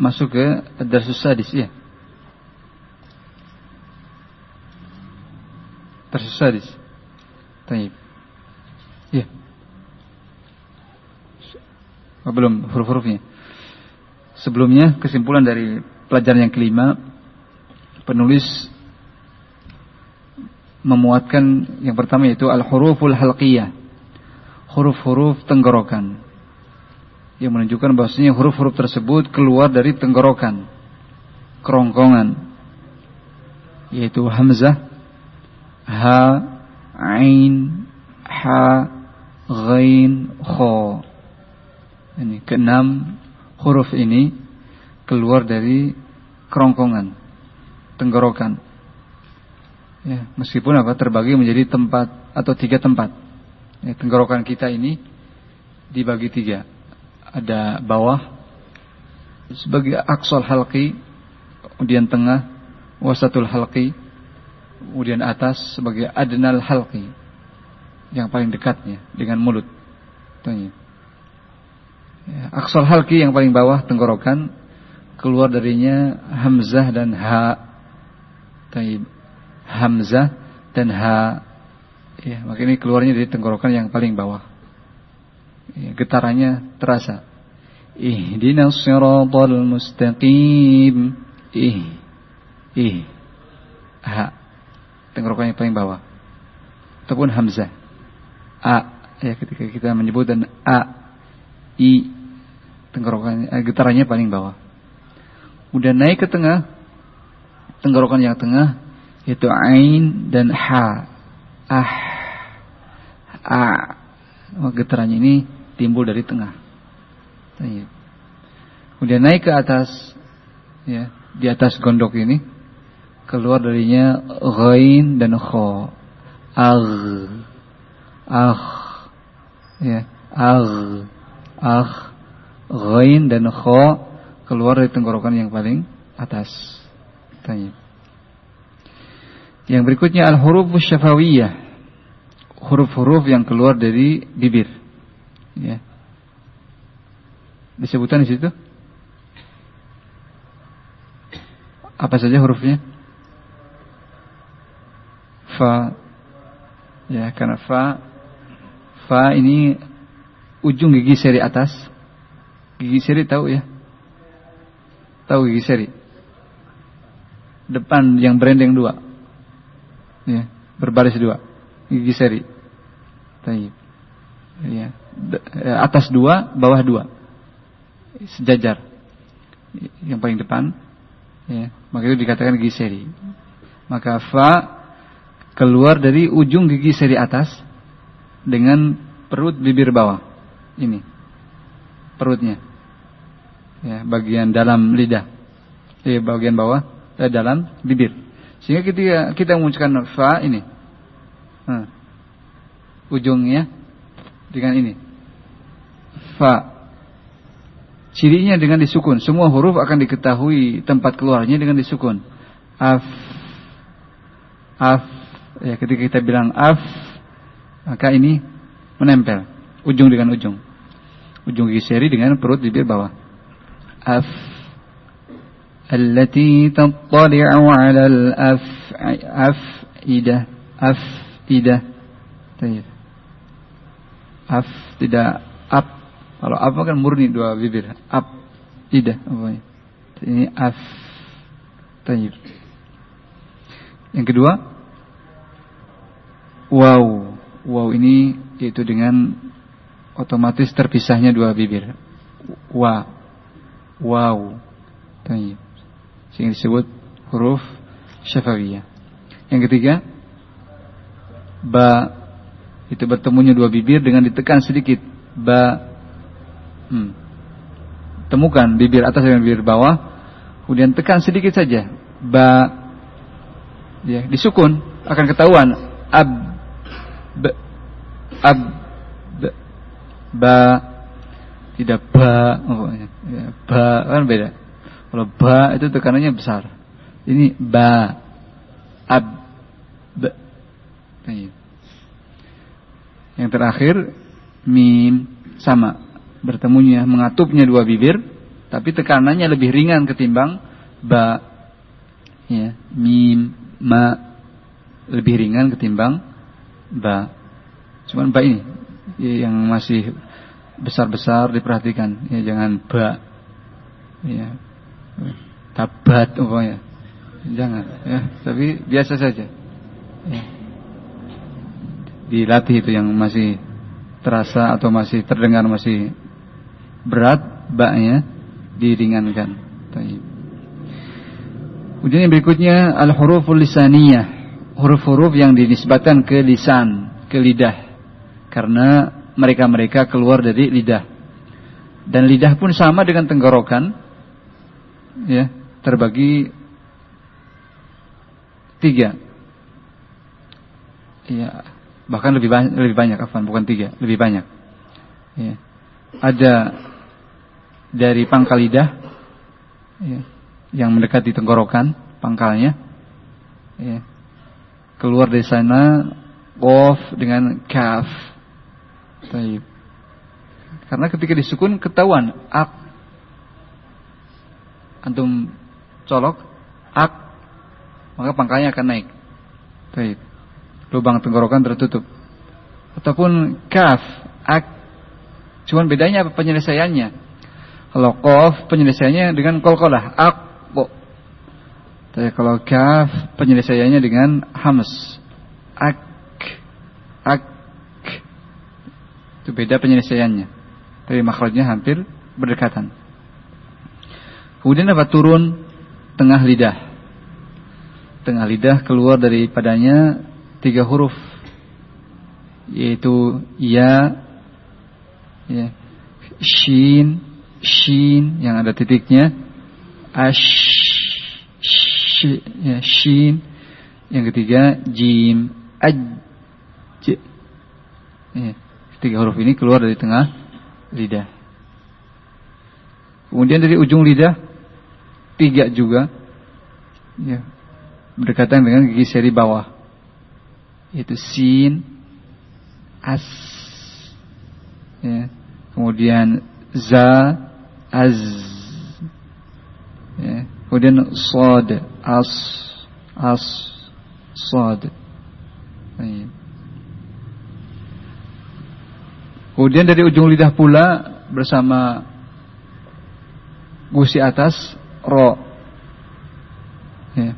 masuk ke darsus sadis ya. Darsus sadis. Taib. Ya. Oh, belum huruf-hurufnya. Sebelumnya kesimpulan dari pelajaran yang kelima penulis memuatkan yang pertama yaitu al-huruful halqiyah. Huruf-huruf tenggorokan. Yang menunjukkan bahwasanya huruf-huruf tersebut keluar dari tenggorokan. Kerongkongan. Yaitu hamzah, ha, ain, ha, ghain, kho. Ini keenam huruf ini keluar dari kerongkongan, tenggorokan. Ya, meskipun apa terbagi menjadi tempat atau tiga tempat. Ya, tenggorokan kita ini dibagi tiga. Ada bawah sebagai aksol halki, kemudian tengah wasatul halki, kemudian atas sebagai adnal halki, yang paling dekatnya dengan mulut. Ya, aksol halki yang paling bawah tenggorokan keluar darinya hamzah dan ha. Taib hamzah dan ha. Ya, maka keluarnya dari tenggorokan yang paling bawah. Ya, getarannya terasa. Ihdinas siratal mustaqim. Ih. Ih. Ha. Tenggorokan yang paling bawah. Ataupun hamzah. A. Ya, ketika kita menyebut dan a. I. Tenggorokan eh, getarannya paling bawah. Udah naik ke tengah. Tenggorokan yang tengah itu ain dan ha. Ah. A. Oh, getarannya ini timbul dari tengah. Kemudian naik ke atas ya, di atas gondok ini keluar darinya ghain dan kho. Agh. Ah. Ya, agh. Ah. Ghain dan kho keluar dari tenggorokan yang paling atas. Tanya. Yang berikutnya al-huruf syafawiyah. Huruf-huruf yang keluar dari bibir. Ya. Disebutkan di situ? Apa saja hurufnya? Fa. Ya, karena fa fa ini ujung gigi seri atas. Gigi seri tahu ya? Tahu gigi seri? Depan yang berendeng dua ya, berbaris dua gigi seri Taib. Ya. Atas dua, bawah dua, sejajar. Yang paling depan, ya, maka itu dikatakan gigi seri. Maka fa keluar dari ujung gigi seri atas dengan perut bibir bawah. Ini perutnya, ya, bagian dalam lidah, ya, bagian bawah, eh, dalam bibir. Sehingga ketika kita mengucapkan fa ini, hmm, ujungnya dengan ini. Fa. Cirinya dengan disukun. Semua huruf akan diketahui tempat keluarnya dengan disukun. Af. Af. Ya, ketika kita bilang af, maka ini menempel. Ujung dengan ujung. Ujung gigi seri dengan perut bibir bawah. Af. Allati tattali'u 'ala al-af'idah. Af'idah. Tayyib af tidak ap kalau apa kan murni dua bibir. Ap idah apa ini af. Tayyib. Yang kedua wow wow ini yaitu dengan otomatis terpisahnya dua bibir. Wa. Wow tayyib. Sehingga disebut huruf syafawiyah. Yang ketiga, ba itu bertemunya dua bibir dengan ditekan sedikit. Ba hmm. temukan bibir atas dengan bibir bawah, kemudian tekan sedikit saja. Ba ya, disukun akan ketahuan ab ba, ab ba, ba tidak ba oh, ya, ba kan beda kalau ba itu tekanannya besar. Ini ba, ab, ba. Nah, Yang terakhir mim. Sama. Bertemunya mengatupnya dua bibir tapi tekanannya lebih ringan ketimbang ba. Ya mim ma. Lebih ringan ketimbang ba. Cuman ba ini yang masih besar-besar diperhatikan. Ya jangan ba. Ya. Tabat umpamanya jangan ya. Tapi biasa saja. Ya. Dilatih itu yang masih terasa atau masih terdengar masih berat baknya diringankan. Kemudian yang berikutnya al-huruful lisaniyah. Huruf-huruf yang dinisbatkan ke lisan, ke lidah. Karena mereka-mereka keluar dari lidah. Dan lidah pun sama dengan tenggorokan. Ya, terbagi tiga. Ya, bahkan lebih banyak, lebih banyak, afan, bukan tiga, lebih banyak. Ya. Ada dari pangkal lidah ya, yang mendekati tenggorokan pangkalnya ya, keluar dari sana qaf dengan kaf Taib. karena ketika disukun ketahuan ak antum colok ak maka pangkalnya akan naik Taib. Lubang tenggorokan tertutup ataupun kaf ak cuman bedanya apa penyelesaiannya kalau kof penyelesaiannya dengan kolkolah. Akbo. Tapi kalau kaf penyelesaiannya dengan hams. Ak. Ak. Itu beda penyelesaiannya. Tapi makhluknya hampir berdekatan. Kemudian dapat turun tengah lidah. Tengah lidah keluar daripadanya tiga huruf. Yaitu ya, ya shin, shin yang ada titiknya ash sh, ya, shin yang ketiga jim aj ya, tiga huruf ini keluar dari tengah lidah kemudian dari ujung lidah tiga juga ya berdekatan dengan gigi seri bawah yaitu sin as ya kemudian za az ya. kemudian sad as as sad kemudian dari ujung lidah pula bersama gusi atas ro ya.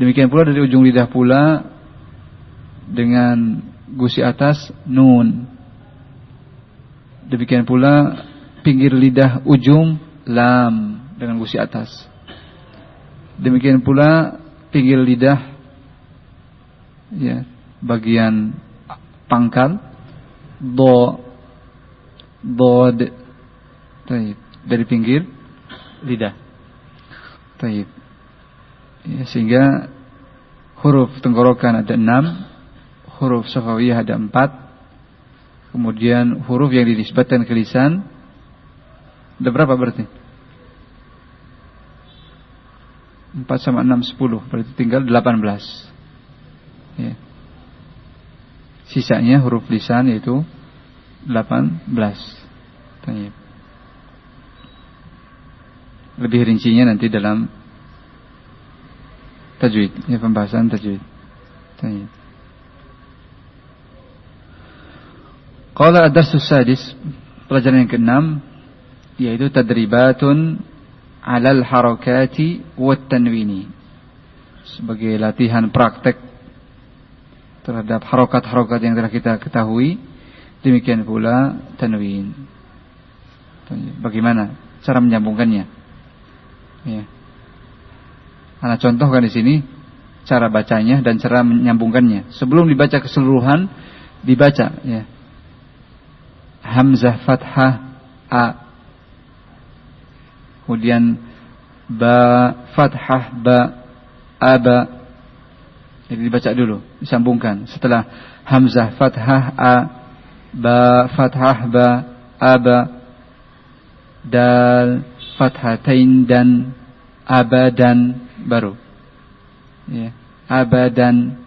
demikian pula dari ujung lidah pula dengan gusi atas nun demikian pula pinggir lidah ujung lam dengan gusi atas. Demikian pula pinggir lidah ya, bagian pangkal do bod taib dari pinggir lidah. Taib. Ya, sehingga huruf tenggorokan ada enam, huruf safawiyah ada empat, kemudian huruf yang dinisbatkan ke lisan ada berapa berarti? 4 sama 6 10 berarti tinggal 18 ya. sisanya huruf lisan yaitu 18 Tanya. lebih rincinya nanti dalam tajwid ya pembahasan tajwid Tanya. Qala ad-darsus sadis pelajaran yang keenam yaitu tadribatun alal harakati wat tanwini sebagai latihan praktek terhadap harokat-harokat yang telah kita ketahui demikian pula tanwin. Bagaimana cara menyambungkannya? Ya. Anak contohkan di sini cara bacanya dan cara menyambungkannya. Sebelum dibaca keseluruhan dibaca ya hamzah fathah a. Kemudian ba fathah ba aba jadi dibaca dulu disambungkan. Setelah hamzah fathah a ba fathah ba aba dal fathatain dan abadan baru. Ya abadan.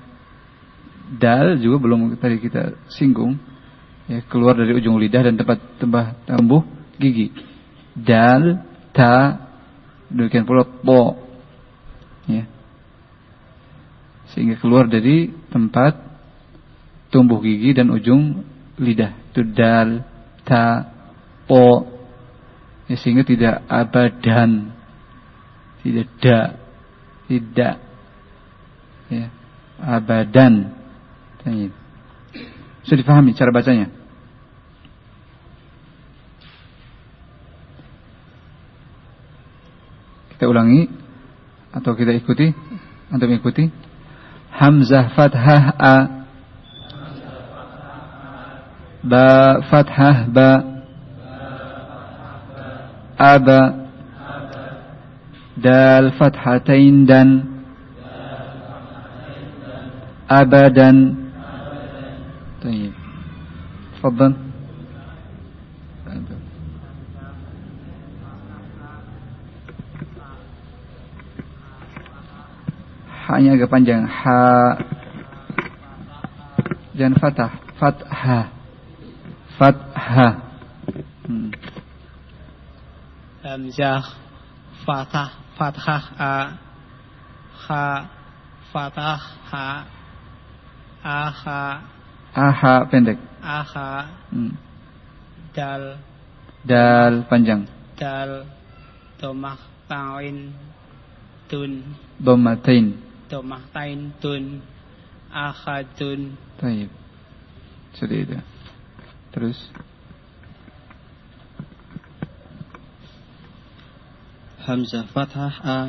Dal juga belum tadi kita singgung ya keluar dari ujung lidah dan tempat tempat tumbuh gigi dal, ta, demikian pula to. Ya. Sehingga keluar dari tempat tumbuh gigi dan ujung lidah. Itu dal, ta, to. Ya, sehingga tidak abadan. Tidak da. Tidak. Ya. Abadan. Baik. Sudah difahami cara bacanya? Kita ulangi atau kita ikuti? Antum ikuti? Hamzah fathah a. Ba fathah ba. Aba Dal fathatain dan. Abadan. Tayyib. Fadlan hanya agak panjang. Ha. Dan fatah. Fathah fathah hmm. hamzah fathah fathah a ha. Fathah ha. A ha. Aha pendek. Aha hmm. dal. Dal panjang. Dal. Domah tain tun. Domatain Domahtain tun Ahadun Taib. Sudah itu. Terus. Hamzah fathah A.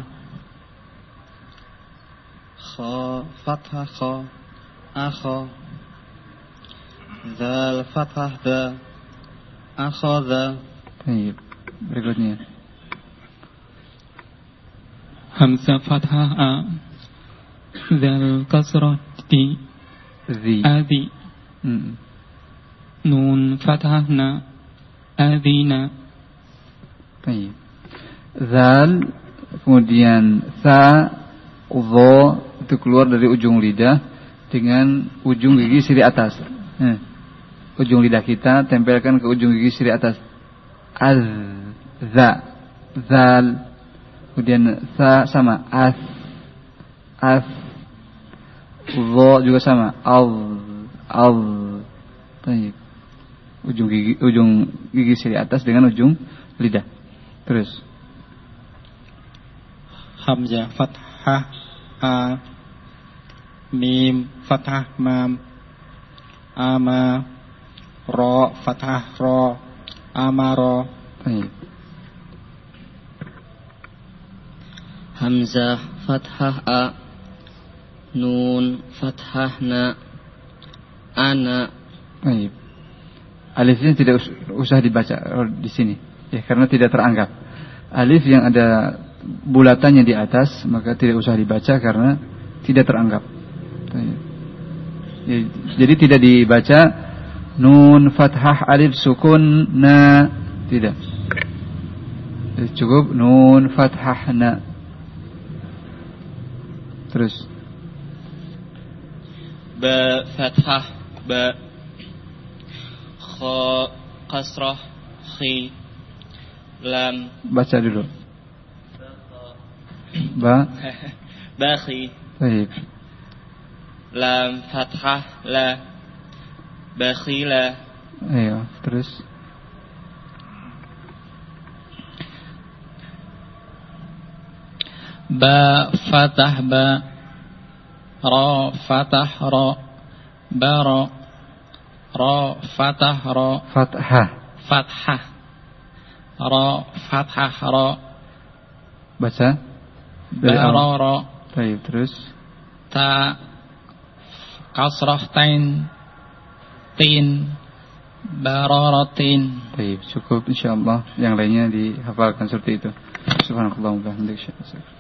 Kha fathah Kha. Akha Zal fathah Da Akhadha Taib. Berikutnya. Hamzah fathah A Zal kasrati Zi Adi. Nun fathahna Adina Baik Zal Kemudian Sa Zo Itu keluar dari ujung lidah Dengan ujung gigi siri atas. Nah, Ujung lidah kita Tempelkan ke ujung gigi siri atas. Az Za Zal. Kemudian Sa sama As. As. Dho juga sama al al Baik. ujung gigi ujung gigi siri atas dengan ujung lidah terus hamzah fathah a mim fathah mam ama ro fathah ro amaro Baik. hamzah fathah a Nun fathahna ana. Baik. Alifnya tidak usah dibaca di sini ya karena tidak teranggap. Alif yang ada bulatannya di atas maka tidak usah dibaca karena tidak teranggap. Ya, jadi tidak dibaca nun fathah alif sukun na tidak. Jadi cukup nun fathah na. Terus ba fathah ba kha kasrah khi lam. Baca dulu. Ba. Bakhi baik. Lam fathah la. Bakhila ayo terus. Ba fatah ba ra fatah ra bara ra fatah ra fathah. fathah ra fathah ra. Baca bara ra Baik, terus. Ta kasrah tain tin bararatin Baik, cukup insyaallah yang lainnya dihafalkan seperti itu. Subhanallah wa